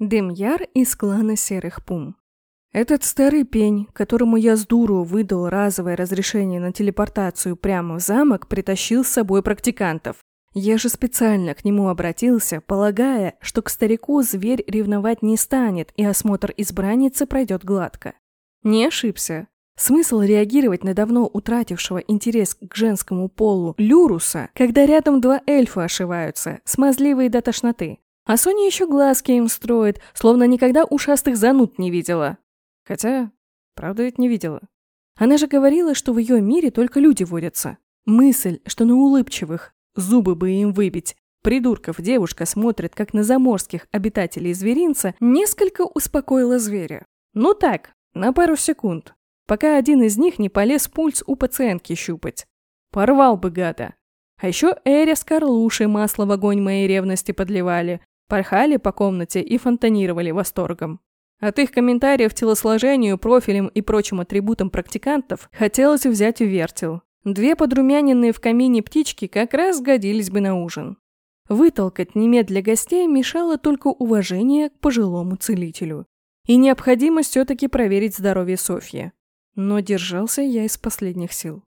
Демьяр из клана Серых Пум. Этот старый пень, которому я с дуру выдал разовое разрешение на телепортацию прямо в замок, притащил с собой практикантов. Я же специально к нему обратился, полагая, что к старику зверь ревновать не станет и осмотр избранницы пройдет гладко. Не ошибся. Смысл реагировать на давно утратившего интерес к женскому полу Люруса, когда рядом два эльфа ошиваются, смазливые до тошноты. А Соня еще глазки им строит, словно никогда ушастых зануд не видела. Хотя, правда ведь не видела. Она же говорила, что в ее мире только люди водятся. Мысль, что на улыбчивых, зубы бы им выбить, придурков девушка смотрит, как на заморских обитателей зверинца, несколько успокоила зверя. Ну так, на пару секунд, пока один из них не полез пульс у пациентки щупать. Порвал бы гада. А еще Эри с Карлушей масло в огонь моей ревности подливали, порхали по комнате и фонтанировали восторгом. От их комментариев телосложению, профилям и прочим атрибутам практикантов хотелось взять вертел. Две подрумяненные в камине птички как раз сгодились бы на ужин. Вытолкать немедля гостей мешало только уважение к пожилому целителю. И необходимость все-таки проверить здоровье Софьи. Но держался я из последних сил.